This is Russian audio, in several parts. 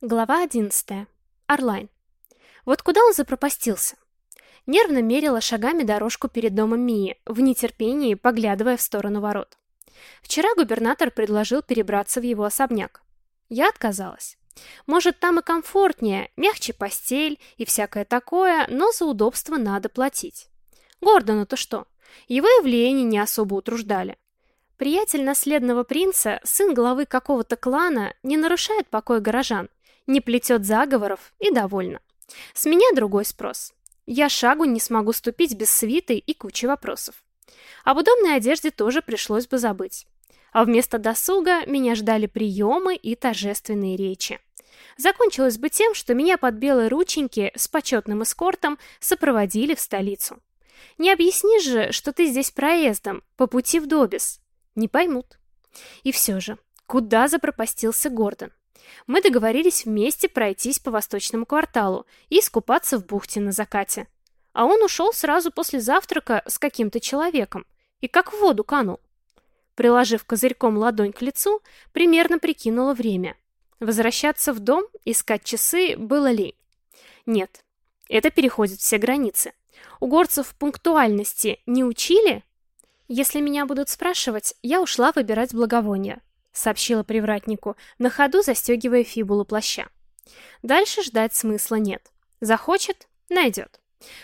Глава 11. Орлайн. Вот куда он запропастился? Нервно мерила шагами дорожку перед домом Мии, в нетерпении поглядывая в сторону ворот. Вчера губернатор предложил перебраться в его особняк. Я отказалась. Может, там и комфортнее, мягче постель и всякое такое, но за удобство надо платить. Гордону-то что? Его явления не особо утруждали. Приятель наследного принца, сын главы какого-то клана, не нарушает покой горожан, не плетет заговоров и довольна. С меня другой спрос. Я шагу не смогу ступить без свиты и кучи вопросов. Об удобной одежде тоже пришлось бы забыть. А вместо досуга меня ждали приемы и торжественные речи. Закончилось бы тем, что меня под белые рученьки с почетным эскортом сопроводили в столицу. Не объяснишь же, что ты здесь проездом, по пути в Добис. Не поймут. И все же, куда запропастился Гордон? Мы договорились вместе пройтись по восточному кварталу и искупаться в бухте на закате. А он ушел сразу после завтрака с каким-то человеком и как в воду канул. Приложив козырьком ладонь к лицу, примерно прикинула время. Возвращаться в дом, искать часы было ли? Нет, это переходит все границы. У горцев пунктуальности не учили? Если меня будут спрашивать, я ушла выбирать благовония сообщила привратнику, на ходу застегивая фибулу плаща. Дальше ждать смысла нет. Захочет — найдет.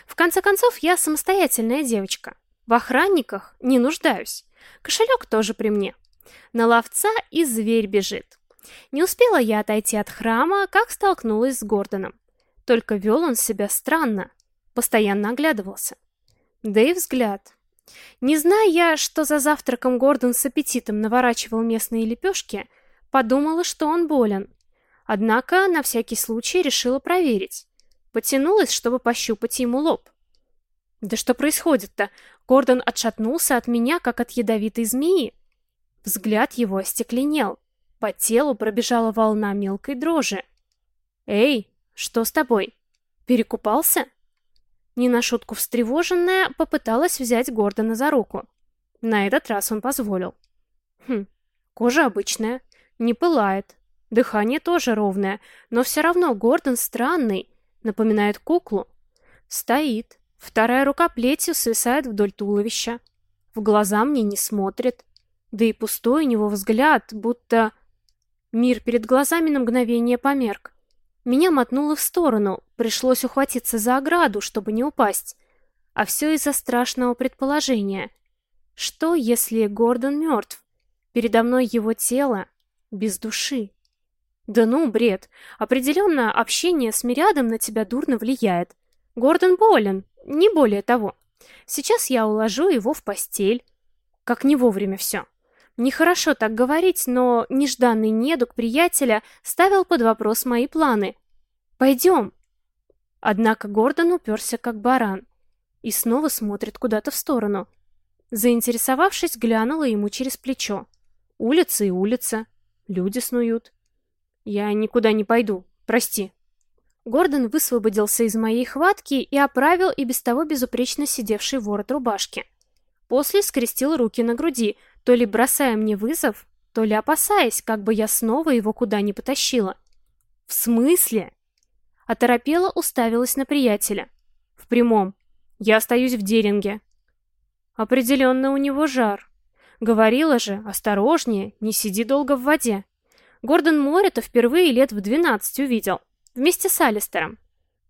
В конце концов, я самостоятельная девочка. В охранниках не нуждаюсь. Кошелек тоже при мне. На ловца и зверь бежит. Не успела я отойти от храма, как столкнулась с Гордоном. Только вел он себя странно, постоянно оглядывался. Да и взгляд. Не зная я, что за завтраком Гордон с аппетитом наворачивал местные лепешки, подумала, что он болен. Однако на всякий случай решила проверить. Потянулась, чтобы пощупать ему лоб. Да что происходит-то? Гордон отшатнулся от меня, как от ядовитой змеи. Взгляд его остекленел. По телу пробежала волна мелкой дрожи. «Эй, что с тобой? Перекупался?» Не на шутку встревоженная, попыталась взять Гордона за руку. На этот раз он позволил. Хм, кожа обычная, не пылает. Дыхание тоже ровное, но все равно Гордон странный, напоминает куклу. Стоит, вторая рука плетью свисает вдоль туловища. В глаза мне не смотрит. Да и пустой у него взгляд, будто... Мир перед глазами на мгновение померк. Меня мотнуло в сторону, пришлось ухватиться за ограду, чтобы не упасть. А все из-за страшного предположения. Что, если Гордон мертв? Передо мной его тело, без души. Да ну, бред. Определенно, общение с Мириадом на тебя дурно влияет. Гордон болен, не более того. Сейчас я уложу его в постель. Как не вовремя все. Нехорошо так говорить, но нежданный недуг приятеля ставил под вопрос мои планы. «Пойдем!» Однако Гордон уперся как баран и снова смотрит куда-то в сторону. Заинтересовавшись, глянула ему через плечо. Улица и улица. Люди снуют. «Я никуда не пойду. Прости». Гордон высвободился из моей хватки и оправил и без того безупречно сидевший ворот рубашки. После скрестил руки на груди, то ли бросая мне вызов, то ли опасаясь, как бы я снова его куда не потащила. «В смысле?» Оторопела уставилась на приятеля. «В прямом. Я остаюсь в Деринге». Определенно у него жар. Говорила же, осторожнее, не сиди долго в воде. Гордон море-то впервые лет в двенадцать увидел. Вместе с Алистером.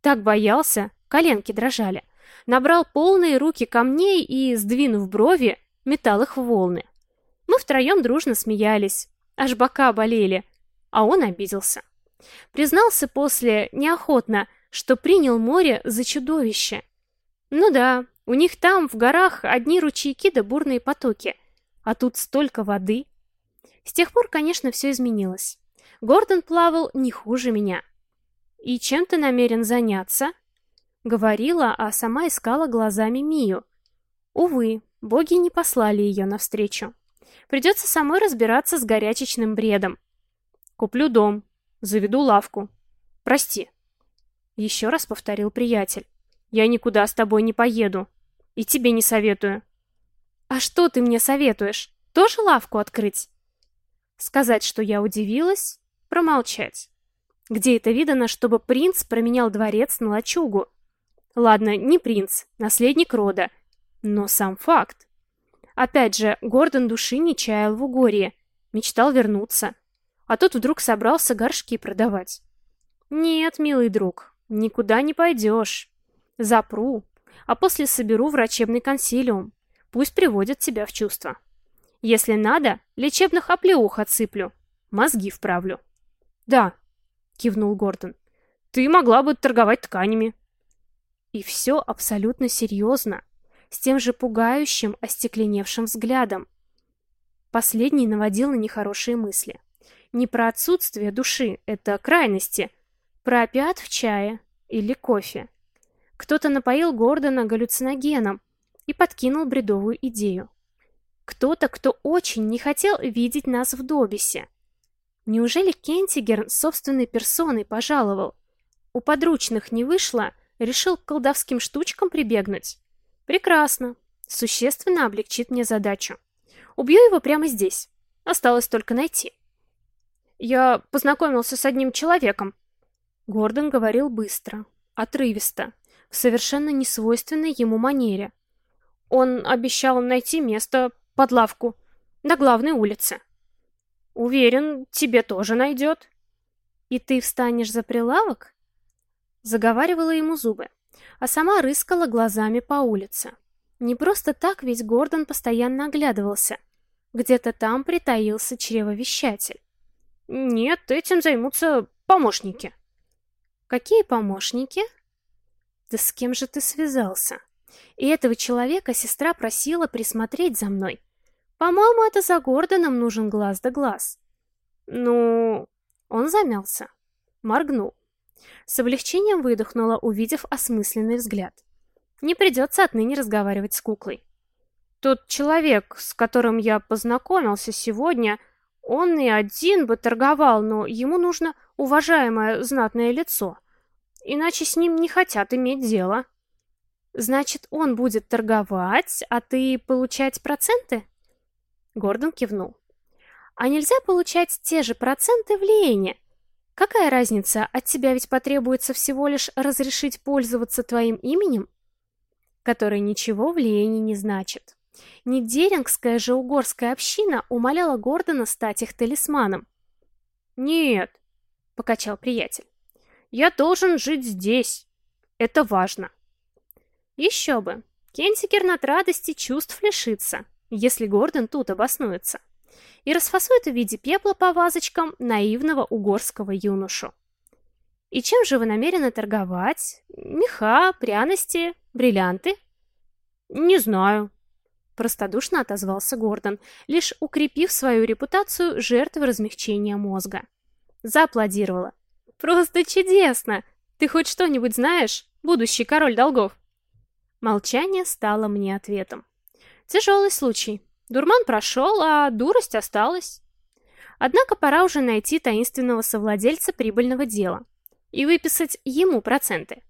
Так боялся, коленки дрожали. Набрал полные руки камней и, сдвинув брови, метал их в волны. Мы втроем дружно смеялись, аж бока болели, а он обиделся. Признался после, неохотно, что принял море за чудовище. Ну да, у них там, в горах, одни ручейки да бурные потоки, а тут столько воды. С тех пор, конечно, все изменилось. Гордон плавал не хуже меня. «И чем ты намерен заняться?» Говорила, а сама искала глазами Мию. Увы, боги не послали ее навстречу. Придется самой разбираться с горячечным бредом. Куплю дом, Заведу лавку. Прости. Еще раз повторил приятель. Я никуда с тобой не поеду. И тебе не советую. А что ты мне советуешь? Тоже лавку открыть? Сказать, что я удивилась, промолчать. Где это видано, чтобы принц променял дворец на лачугу? Ладно, не принц, наследник рода, но сам факт. Опять же, Гордон души не чаял в Угорье, мечтал вернуться. А тут вдруг собрался горшки продавать. Нет, милый друг, никуда не пойдешь. Запру, а после соберу врачебный консилиум. Пусть приводят тебя в чувство. Если надо, лечебных оплеух отсыплю, мозги вправлю. Да, кивнул Гордон. Ты могла бы торговать тканями. И все абсолютно серьезно, с тем же пугающим, остекленевшим взглядом. Последний наводил на нехорошие мысли. Не про отсутствие души, это крайности, про опиат в чае или кофе. Кто-то напоил Гордона галлюциногеном и подкинул бредовую идею. Кто-то, кто очень не хотел видеть нас в Добисе. Неужели Кентигерн собственной персоной пожаловал? У подручных не вышло, решил к колдовским штучкам прибегнуть? Прекрасно. Существенно облегчит мне задачу. Убью его прямо здесь. Осталось только найти. Я познакомился с одним человеком. Гордон говорил быстро, отрывисто, в совершенно несвойственной ему манере. Он обещал найти место под лавку на главной улице. Уверен, тебе тоже найдет. И ты встанешь за прилавок? Заговаривала ему зубы, а сама рыскала глазами по улице. Не просто так ведь Гордон постоянно оглядывался. Где-то там притаился чревовещатель. Нет, этим займутся помощники. Какие помощники? Да с кем же ты связался? И этого человека сестра просила присмотреть за мной. По-моему, это за Гордоном нужен глаз да глаз. Ну, он замялся, моргнул. С облегчением выдохнула, увидев осмысленный взгляд. Не придется отныне разговаривать с куклой. Тот человек, с которым я познакомился сегодня, он и один бы торговал, но ему нужно уважаемое знатное лицо. Иначе с ним не хотят иметь дело. Значит, он будет торговать, а ты получать проценты? Гордон кивнул. А нельзя получать те же проценты в Лиене? Какая разница, от тебя ведь потребуется всего лишь разрешить пользоваться твоим именем, которое ничего в Лиене не значит. Нидерингская же угорская община умоляла Гордона стать их талисманом. «Нет», — покачал приятель, — «я должен жить здесь. Это важно». Еще бы, Кентикер от радости чувств лишится если Гордон тут обоснуется, и расфасует в виде пепла по вазочкам наивного угорского юношу. И чем же вы намерены торговать? Меха, пряности, бриллианты? Не знаю. Простодушно отозвался Гордон, лишь укрепив свою репутацию жертвы размягчения мозга. Зааплодировала. Просто чудесно! Ты хоть что-нибудь знаешь, будущий король долгов? Молчание стало мне ответом. Тяжелый случай. Дурман прошел, а дурость осталась. Однако пора уже найти таинственного совладельца прибыльного дела и выписать ему проценты.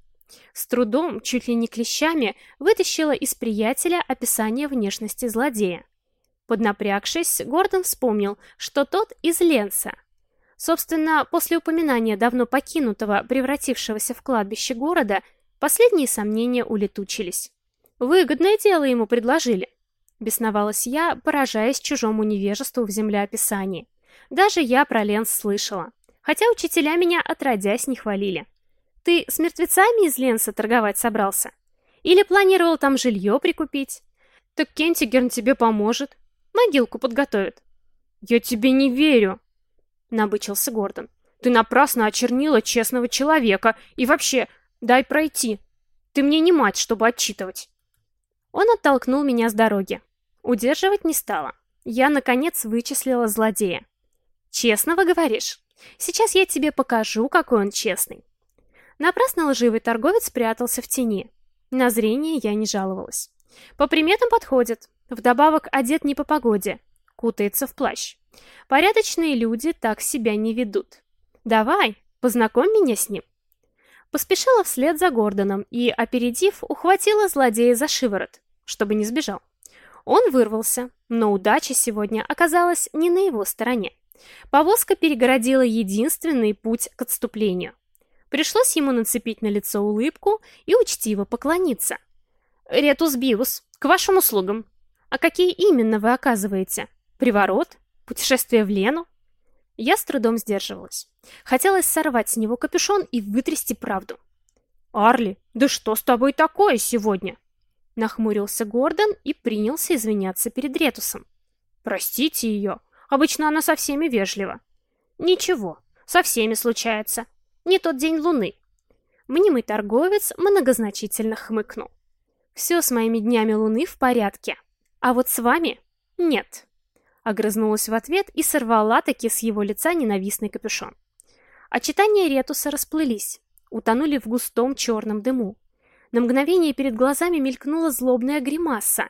С трудом, чуть ли не клещами, вытащила из приятеля описание внешности злодея. Поднапрягшись, Гордон вспомнил, что тот из Ленса. Собственно, после упоминания давно покинутого, превратившегося в кладбище города, последние сомнения улетучились. Выгодное дело ему предложили. Бесновалась я, поражаясь чужому невежеству в землеописании. Даже я про Ленс слышала. Хотя учителя меня отродясь не хвалили. Ты с мертвецами из Ленса торговать собрался? Или планировал там жилье прикупить? Так Кентигерн тебе поможет. Могилку подготовит. Я тебе не верю, набычился Гордон. Ты напрасно очернила честного человека. И вообще, дай пройти. Ты мне не мать, чтобы отчитывать. Он оттолкнул меня с дороги. Удерживать не стала. Я, наконец, вычислила злодея. «Честного, говоришь? Сейчас я тебе покажу, какой он честный». Напрасно лживый торговец прятался в тени. На зрение я не жаловалась. По приметам подходит. Вдобавок одет не по погоде. Кутается в плащ. Порядочные люди так себя не ведут. Давай, познакомь меня с ним. Поспешила вслед за Гордоном и, опередив, ухватила злодея за шиворот чтобы не сбежал. Он вырвался, но удача сегодня оказалась не на его стороне. Повозка перегородила единственный путь к отступлению. Пришлось ему нацепить на лицо улыбку и учтиво поклониться. «Ретус Биус, к вашим услугам. А какие именно вы оказываете? Приворот? Путешествие в Лену?» Я с трудом сдерживалась. Хотелось сорвать с него капюшон и вытрясти правду. «Арли, да что с тобой такое сегодня?» Нахмурился Гордон и принялся извиняться перед Ретусом. «Простите ее. Обычно она со всеми вежлива». «Ничего, со всеми случается. Не тот день луны». Мнимый торговец многозначительно хмыкнул. «Все с моими днями луны в порядке, а вот с вами нет». Огрызнулась в ответ и сорвала таки с его лица ненавистный капюшон. Очитания Ретуса расплылись, утонули в густом черном дыму. На мгновение перед глазами мелькнула злобная гримаса.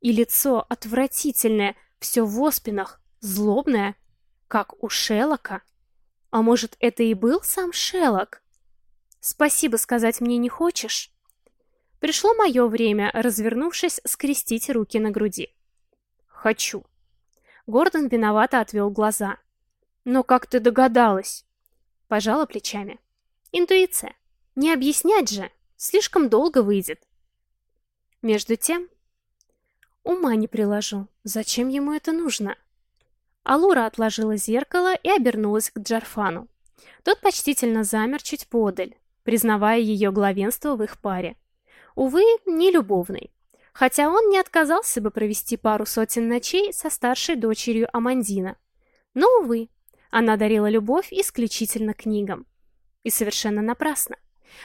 И лицо отвратительное, все в оспинах, злобное, как у Шелока. А может, это и был сам Шелок? Спасибо сказать мне не хочешь? Пришло мое время, развернувшись, скрестить руки на груди. Хочу. Гордон виновато отвел глаза. Но как ты догадалась? Пожала плечами. Интуиция. Не объяснять же. Слишком долго выйдет. Между тем... Ума не приложу. Зачем ему это нужно? Алура отложила зеркало и обернулась к Джарфану. Тот почтительно замер чуть подаль, признавая ее главенство в их паре. Увы, не любовный. Хотя он не отказался бы провести пару сотен ночей со старшей дочерью Амандина. Но, увы, она дарила любовь исключительно книгам. И совершенно напрасно.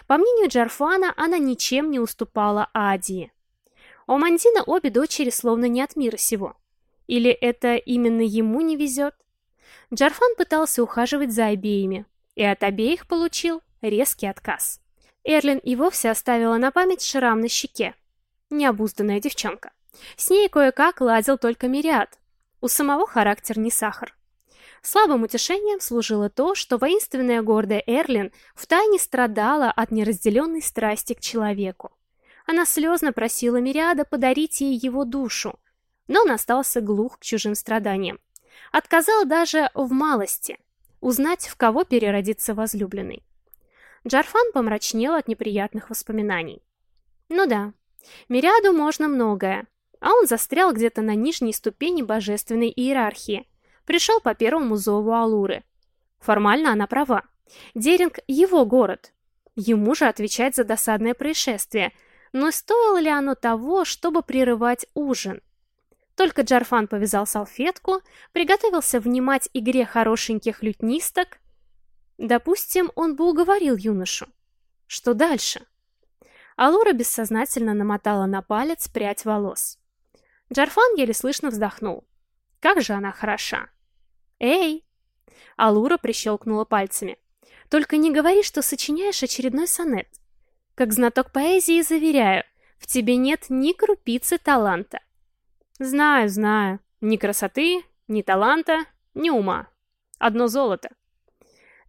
По мнению Джарфана, она ничем не уступала Адии. У Амандина обе дочери словно не от мира сего. Или это именно ему не везет? Джарфан пытался ухаживать за обеими, и от обеих получил резкий отказ. Эрлин и вовсе оставила на память шрам на щеке. Необузданная девчонка. С ней кое-как ладил только Мириад. У самого характер не сахар. Слабым утешением служило то, что воинственная гордая Эрлин втайне страдала от неразделенной страсти к человеку. Она слезно просила Мириада подарить ей его душу, но он остался глух к чужим страданиям. Отказал даже в малости, узнать, в кого переродится возлюбленный. Джарфан помрачнел от неприятных воспоминаний. Ну да, Мириаду можно многое, а он застрял где-то на нижней ступени божественной иерархии, пришел по первому зову Алуры. Формально она права. Деринг — его город. Ему же отвечать за досадное происшествие, но стоило ли оно того, чтобы прерывать ужин? Только Джарфан повязал салфетку, приготовился внимать игре хорошеньких лютнисток. Допустим, он бы уговорил юношу. Что дальше? Алура бессознательно намотала на палец прядь волос. Джарфан еле слышно вздохнул. Как же она хороша. Эй! Алура прищелкнула пальцами. Только не говори, что сочиняешь очередной сонет. Как знаток поэзии заверяю, в тебе нет ни крупицы таланта. Знаю, знаю. Ни красоты, ни таланта, ни ума. Одно золото.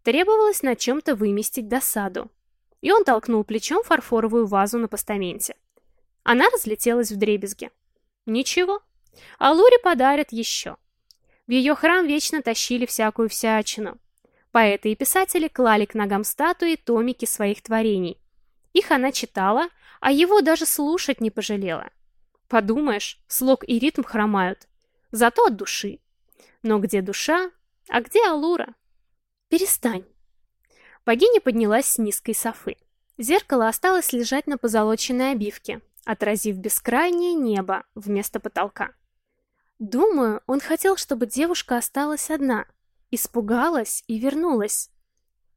Требовалось на чем-то выместить досаду. И он толкнул плечом фарфоровую вазу на постаменте. Она разлетелась в дребезги. Ничего. А Луре подарят еще. В ее храм вечно тащили всякую всячину. Поэты и писатели клали к ногам статуи томики своих творений. Их она читала, а его даже слушать не пожалела. Подумаешь, слог и ритм хромают. Зато от души. Но где душа, а где Алура? Перестань. Богиня поднялась с низкой софы. Зеркало осталось лежать на позолоченной обивке, отразив бескрайнее небо вместо потолка. Думаю, он хотел, чтобы девушка осталась одна, испугалась и вернулась.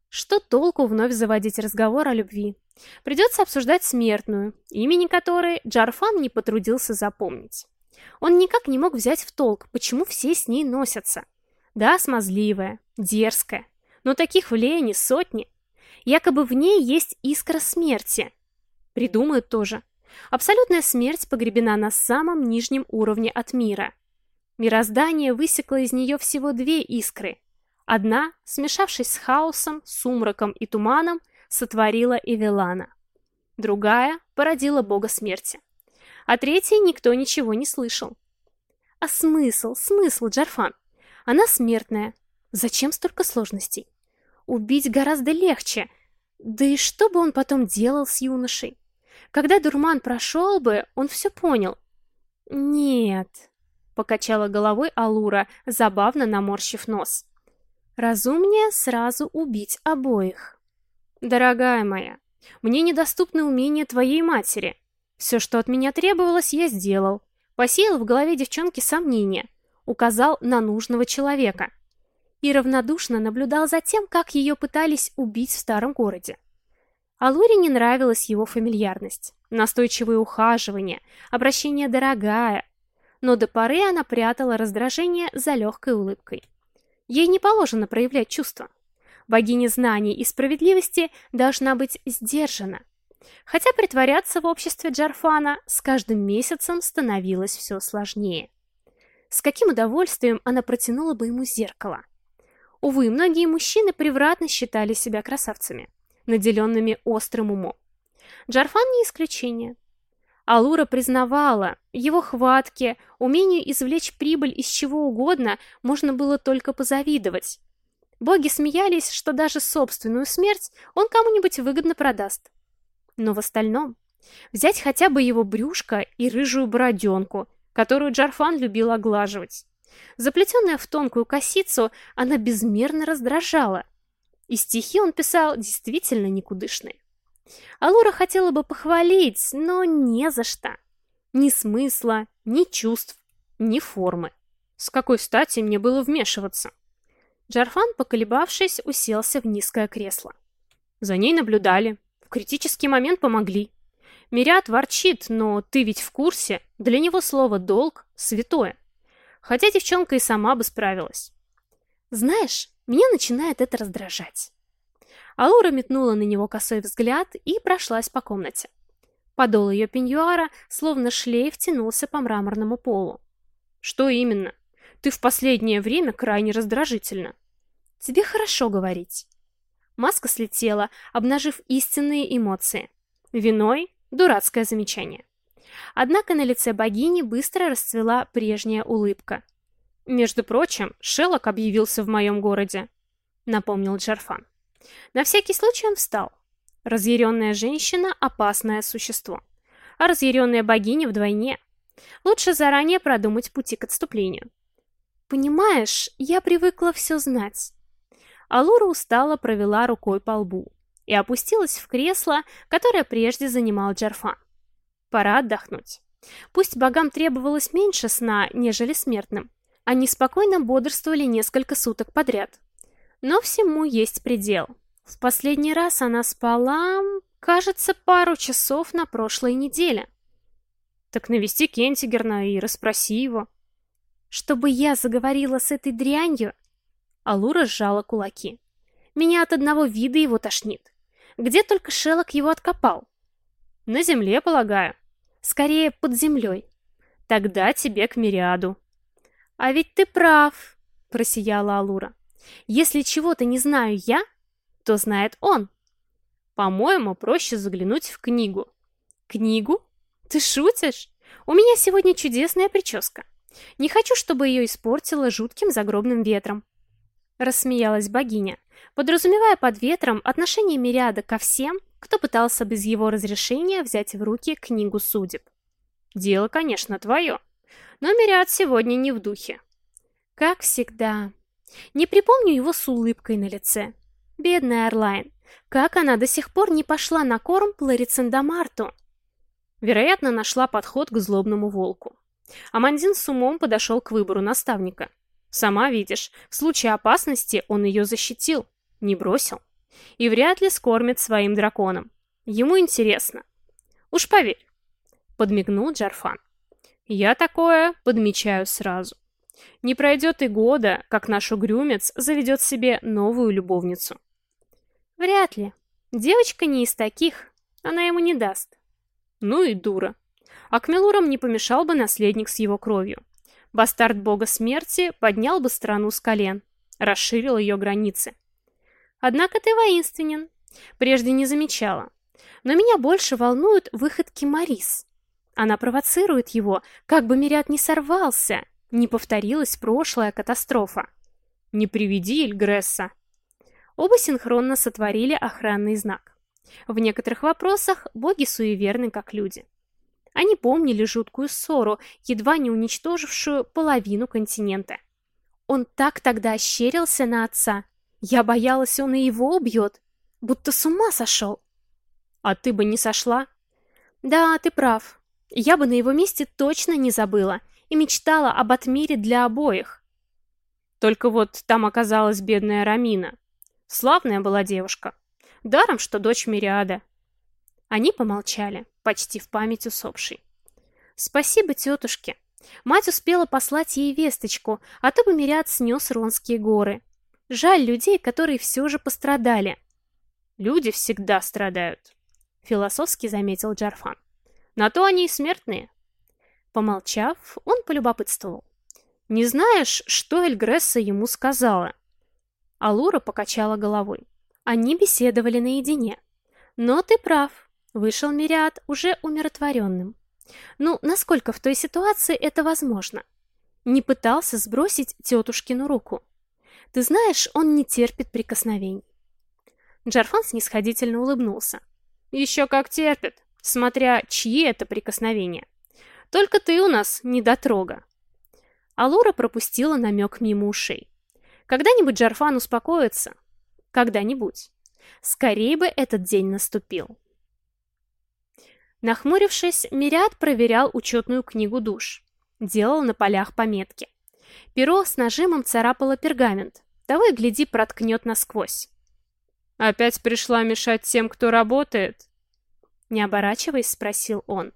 Что толку вновь заводить разговор о любви? Придется обсуждать смертную, имени которой Джарфан не потрудился запомнить. Он никак не мог взять в толк, почему все с ней носятся. Да, смазливая, дерзкая, но таких в Леоне сотни. Якобы в ней есть искра смерти. Придумают тоже. Абсолютная смерть погребена на самом нижнем уровне от мира. Мироздание высекло из нее всего две искры. Одна, смешавшись с хаосом, сумраком и туманом, сотворила Эвелана. Другая породила бога смерти. А третьей никто ничего не слышал. А смысл, смысл, Джарфан? Она смертная, Зачем столько сложностей? Убить гораздо легче. Да и что бы он потом делал с юношей? Когда дурман прошел бы, он все понял. Нет, покачала головой Алура, забавно наморщив нос. Разумнее сразу убить обоих. Дорогая моя, мне недоступны умения твоей матери. Все, что от меня требовалось, я сделал. Посеял в голове девчонки сомнения, указал на нужного человека. И равнодушно наблюдал за тем, как ее пытались убить в старом городе. Алуре не нравилась его фамильярность, настойчивые ухаживания, обращение «дорогая», но до поры она прятала раздражение за легкой улыбкой. Ей не положено проявлять чувства. Богиня знаний и справедливости должна быть сдержана. Хотя притворяться в обществе Джарфана с каждым месяцем становилось все сложнее. С каким удовольствием она протянула бы ему зеркало. Увы, многие мужчины превратно считали себя красавцами наделенными острым умом. Джарфан не исключение. Алура признавала, его хватке, умению извлечь прибыль из чего угодно можно было только позавидовать. Боги смеялись, что даже собственную смерть он кому-нибудь выгодно продаст. Но в остальном, взять хотя бы его брюшко и рыжую бороденку, которую Джарфан любил оглаживать. Заплетенная в тонкую косицу, она безмерно раздражала, и стихи он писал действительно никудышные. Алура хотела бы похвалить, но не за что. Ни смысла, ни чувств, ни формы. С какой стати мне было вмешиваться? Джарфан, поколебавшись, уселся в низкое кресло. За ней наблюдали. В критический момент помогли. Мирят ворчит, но ты ведь в курсе, для него слово «долг» святое. Хотя девчонка и сама бы справилась. Знаешь, меня начинает это раздражать. Алура метнула на него косой взгляд и прошлась по комнате. Подол ее пеньюара, словно шлейф, тянулся по мраморному полу. «Что именно? Ты в последнее время крайне раздражительна». «Тебе хорошо говорить». Маска слетела, обнажив истинные эмоции. Виной — дурацкое замечание. Однако на лице богини быстро расцвела прежняя улыбка — между прочим, Шеллок объявился в моем городе, напомнил Джарфан. На всякий случай он встал. Разъяренная женщина — опасное существо. А разъяренная богиня вдвойне. Лучше заранее продумать пути к отступлению. Понимаешь, я привыкла все знать. Алура устало провела рукой по лбу и опустилась в кресло, которое прежде занимал Джарфан. Пора отдохнуть. Пусть богам требовалось меньше сна, нежели смертным, они спокойно бодрствовали несколько суток подряд. Но всему есть предел. В последний раз она спала, кажется, пару часов на прошлой неделе. Так навести Кентигерна и расспроси его. Чтобы я заговорила с этой дрянью? Алура сжала кулаки. Меня от одного вида его тошнит. Где только Шелок его откопал? На земле, полагаю. Скорее, под землей. Тогда тебе к Мириаду. «А ведь ты прав», — просияла Алура. «Если чего-то не знаю я, то знает он. По-моему, проще заглянуть в книгу». «Книгу? Ты шутишь? У меня сегодня чудесная прическа. Не хочу, чтобы ее испортило жутким загробным ветром». Рассмеялась богиня, подразумевая под ветром отношение Мириада ко всем, кто пытался без его разрешения взять в руки книгу судеб. «Дело, конечно, твое», но Мириад сегодня не в духе. Как всегда. Не припомню его с улыбкой на лице. Бедная Орлайн. Как она до сих пор не пошла на корм Пларицендамарту? Вероятно, нашла подход к злобному волку. Амандин с умом подошел к выбору наставника. Сама видишь, в случае опасности он ее защитил, не бросил. И вряд ли скормит своим драконам. Ему интересно. Уж поверь. Подмигнул Джарфан. Я такое подмечаю сразу. Не пройдет и года, как наш угрюмец заведет себе новую любовницу. Вряд ли. Девочка не из таких, она ему не даст. Ну и дура. А к Мелурам не помешал бы наследник с его кровью. Бастард бога смерти поднял бы страну с колен, расширил ее границы. Однако ты воинственен. Прежде не замечала. Но меня больше волнуют выходки Марис. Она провоцирует его, как бы Мириад не сорвался, не повторилась прошлая катастрофа. Не приведи Ильгресса. Оба синхронно сотворили охранный знак. В некоторых вопросах боги суеверны, как люди. Они помнили жуткую ссору, едва не уничтожившую половину континента. Он так тогда ощерился на отца. Я боялась, он и его убьет. Будто с ума сошел. А ты бы не сошла? Да, ты прав. Я бы на его месте точно не забыла и мечтала об отмире для обоих. Только вот там оказалась бедная Рамина. Славная была девушка. Даром, что дочь Мириада. Они помолчали, почти в память усопшей. Спасибо тетушке. Мать успела послать ей весточку, а то бы Мириад снес Ронские горы. Жаль людей, которые все же пострадали. Люди всегда страдают, философски заметил Джарфан. На то они и смертные. Помолчав, он полюбопытствовал. Не знаешь, что Эльгресса ему сказала? Алура покачала головой. Они беседовали наедине. Но ты прав. Вышел Мириад уже умиротворенным. Ну, насколько в той ситуации это возможно? Не пытался сбросить тетушкину руку. Ты знаешь, он не терпит прикосновений. Джарфан снисходительно улыбнулся. Еще как терпит, смотря чьи это прикосновения. Только ты у нас недотрога. Алура пропустила намек мимо ушей. Когда-нибудь Джарфан успокоится. Когда-нибудь. Скорее бы этот день наступил. Нахмурившись, Мириад проверял учетную книгу душ. Делал на полях пометки. Перо с нажимом царапало пергамент. И гляди, проткнет насквозь. «Опять пришла мешать тем, кто работает?» Не оборачиваясь, спросил он.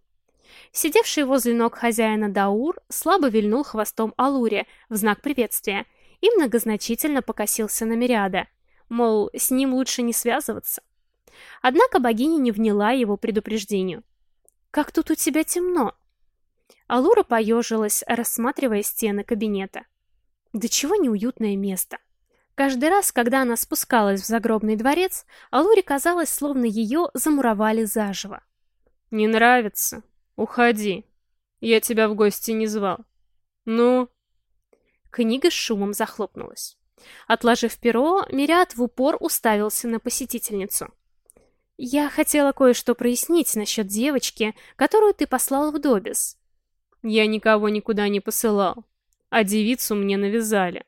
Сидевший возле ног хозяина Даур слабо вильнул хвостом Алуре в знак приветствия и многозначительно покосился на Мириада, мол, с ним лучше не связываться. Однако богиня не вняла его предупреждению. «Как тут у тебя темно!» Алура поежилась, рассматривая стены кабинета. Да чего неуютное место. Каждый раз, когда она спускалась в загробный дворец, Алуре казалось, словно ее замуровали заживо. «Не нравится? Уходи. Я тебя в гости не звал. Ну?» Книга с шумом захлопнулась. Отложив перо, Мириад в упор уставился на посетительницу. «Я хотела кое-что прояснить насчет девочки, которую ты послал в Добис. Я никого никуда не посылал, а девицу мне навязали.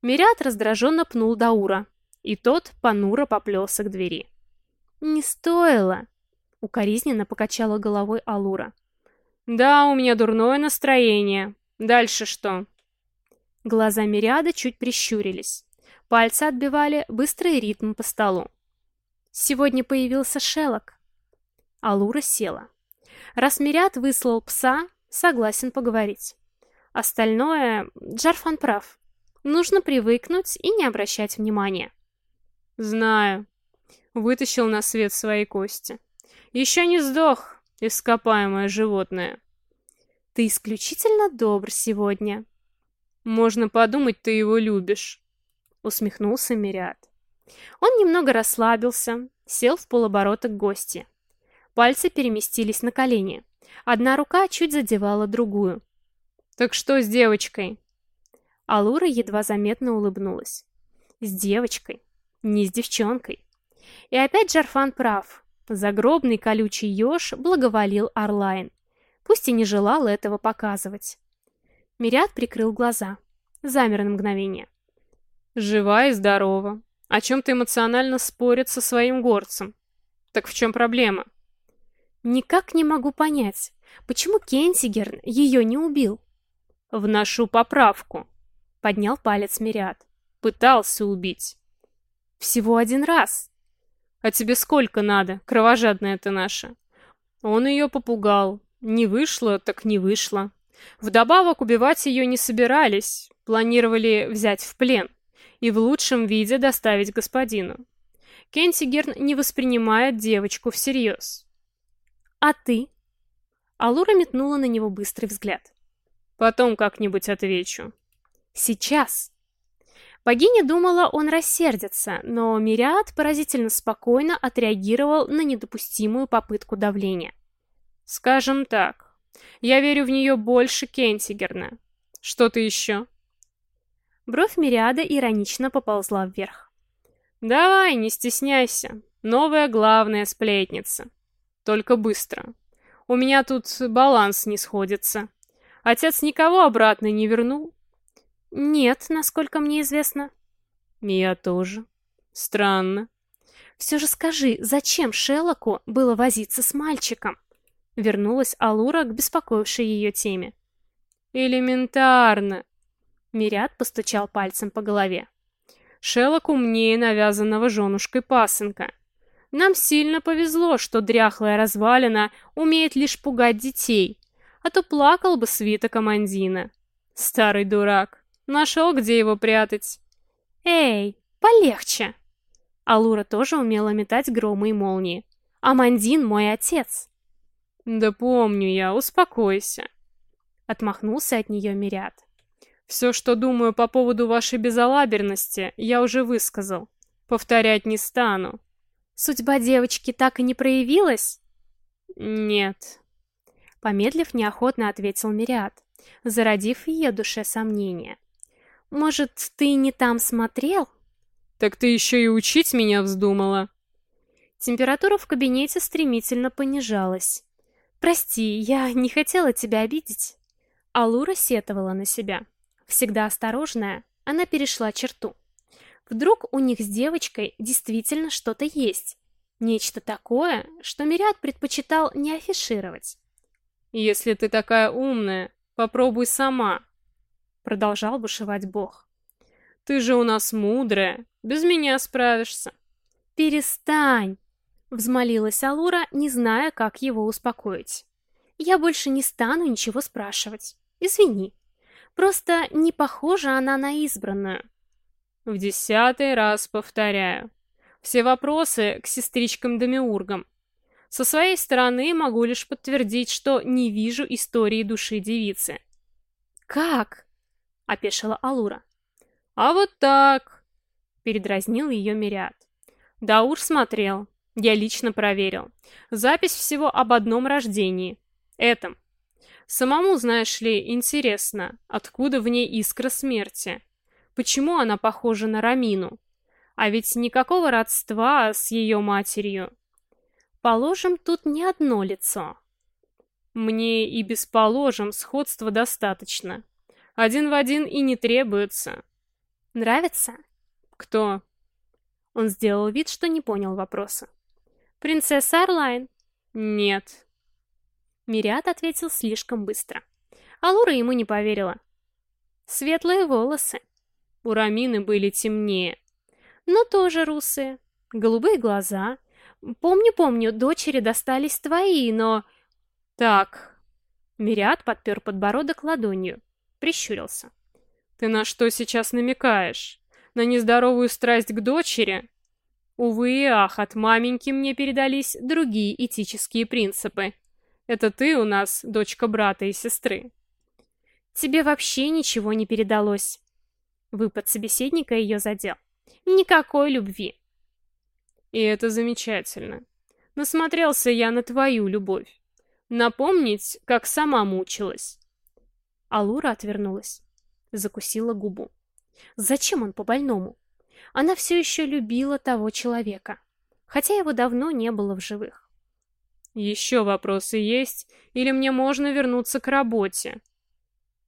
Мириад раздраженно пнул Даура, и тот понуро поплелся к двери. «Не стоило!» — укоризненно покачала головой Алура. «Да, у меня дурное настроение. Дальше что?» Глаза Мириада чуть прищурились. Пальцы отбивали быстрый ритм по столу. Сегодня появился Шелок. Алура села. Раз Мириад выслал пса, Согласен поговорить. Остальное... Джарфан прав. Нужно привыкнуть и не обращать внимания. Знаю. Вытащил на свет свои кости. Еще не сдох, ископаемое животное. Ты исключительно добр сегодня. Можно подумать, ты его любишь. Усмехнулся Мириад. Он немного расслабился, сел в полоборота к гости. Пальцы переместились на колени. Одна рука чуть задевала другую. «Так что с девочкой?» Алура едва заметно улыбнулась. «С девочкой, не с девчонкой». И опять Джарфан прав. Загробный колючий еж благоволил Орлайн. Пусть и не желал этого показывать. Мириад прикрыл глаза. Замер на мгновение. «Жива и здорова. О чем-то эмоционально спорит со своим горцем. Так в чем проблема?» Никак не могу понять, почему Кенсигерн ее не убил? Вношу поправку. Поднял палец Мириад. Пытался убить. Всего один раз. А тебе сколько надо, кровожадная ты наша? Он ее попугал. Не вышло, так не вышло. Вдобавок убивать ее не собирались, планировали взять в плен и в лучшем виде доставить господину. Кенсигерн не воспринимает девочку всерьез. «А ты?» Алура метнула на него быстрый взгляд. «Потом как-нибудь отвечу». «Сейчас!» Богиня думала, он рассердится, но Мириад поразительно спокойно отреагировал на недопустимую попытку давления. «Скажем так, я верю в нее больше Кентигерна. Что-то еще?» Бровь Мириада иронично поползла вверх. «Давай, не стесняйся. Новая главная сплетница. Только быстро. У меня тут баланс не сходится. Отец никого обратно не вернул?» «Нет, насколько мне известно». «Я тоже. Странно». «Все же скажи, зачем Шеллоку было возиться с мальчиком?» Вернулась Алура к беспокоившей ее теме. «Элементарно!» Мирят постучал пальцем по голове. «Шеллок умнее навязанного женушкой пасынка. Нам сильно повезло, что дряхлая развалина умеет лишь пугать детей, а то плакал бы свита командина. Старый дурак, нашел, где его прятать». «Эй, полегче!» Алура тоже умела метать громы и молнии. «Амандин мой отец!» «Да помню я, успокойся!» Отмахнулся от нее Мирят. «Все, что думаю по поводу вашей безалаберности, я уже высказал. Повторять не стану». «Судьба девочки так и не проявилась?» «Нет». Помедлив, неохотно ответил Мириад, зародив в ее душе сомнения. «Может, ты не там смотрел?» «Так ты еще и учить меня вздумала?» Температура в кабинете стремительно понижалась. «Прости, я не хотела тебя обидеть». Алура сетовала на себя. Всегда осторожная, она перешла черту. Вдруг у них с девочкой действительно что-то есть. Нечто такое, что Мириад предпочитал не афишировать. «Если ты такая умная, попробуй сама», — продолжал бушевать Бог. «Ты же у нас мудрая, без меня справишься». «Перестань!» — взмолилась Алура, не зная, как его успокоить. «Я больше не стану ничего спрашивать. Извини. Просто не похожа она на избранную. В десятый раз повторяю. Все вопросы к сестричкам-демиургам. Со своей стороны могу лишь подтвердить, что не вижу истории души девицы. «Как?» — опешила Алура. «А вот так!» — передразнил ее Мириад. Даур смотрел. Я лично проверил. Запись всего об одном рождении. Этом. Самому, знаешь ли, интересно, откуда в ней искра смерти. Почему она похожа на Рамину? А ведь никакого родства с ее матерью. Положим, тут не одно лицо. Мне и без положим сходства достаточно. Один в один и не требуется. Нравится? Кто? Он сделал вид, что не понял вопроса. Принцесса Орлайн? Нет. Мириад ответил слишком быстро. Алура ему не поверила. Светлые волосы. У Рамины были темнее. Но тоже русые. Голубые глаза. Помню-помню, дочери достались твои, но... Так. Мириад подпер подбородок ладонью. Прищурился. Ты на что сейчас намекаешь? На нездоровую страсть к дочери? Увы и ах, от маменьки мне передались другие этические принципы. Это ты у нас дочка брата и сестры. Тебе вообще ничего не передалось. Выпад собеседника ее задел. Никакой любви. И это замечательно. Насмотрелся я на твою любовь. Напомнить, как сама мучилась. Алура отвернулась. Закусила губу. Зачем он по-больному? Она все еще любила того человека. Хотя его давно не было в живых. Еще вопросы есть? Или мне можно вернуться к работе?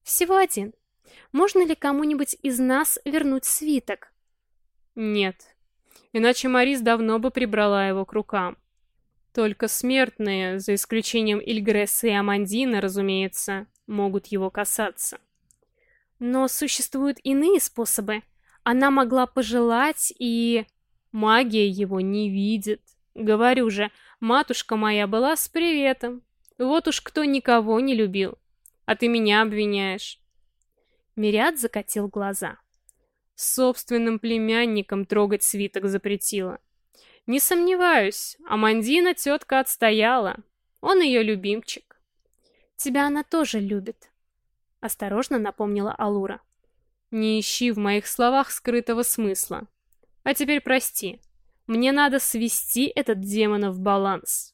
Всего один. Можно ли кому-нибудь из нас вернуть свиток? Нет. Иначе Марис давно бы прибрала его к рукам. Только смертные, за исключением Ильгресса и Амандина, разумеется, могут его касаться. Но существуют иные способы. Она могла пожелать и... Магия его не видит. Говорю же, матушка моя была с приветом. Вот уж кто никого не любил. А ты меня обвиняешь. Мириад закатил глаза. Собственным племянником трогать свиток запретила. Не сомневаюсь, Амандина тетка отстояла. Он ее любимчик. Тебя она тоже любит. Осторожно напомнила Алура. Не ищи в моих словах скрытого смысла. А теперь прости. Мне надо свести этот демона в баланс.